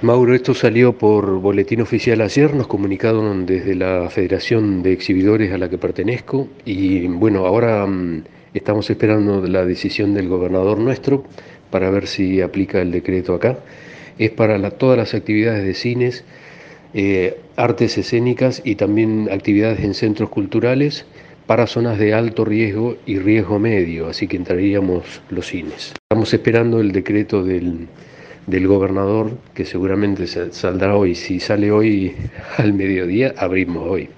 Mauro, esto salió por boletín oficial ayer, nos comunicaron desde la Federación de Exhibidores a la que pertenezco y bueno, ahora mm, estamos esperando la decisión del gobernador nuestro para ver si aplica el decreto acá. Es para todas las actividades de cines, eh, artes escénicas y también actividades en centros culturales para zonas de alto riesgo y riesgo medio, así que entraríamos los cines. Estamos esperando el decreto del del gobernador, que seguramente saldrá hoy. Si sale hoy al mediodía, abrimos hoy.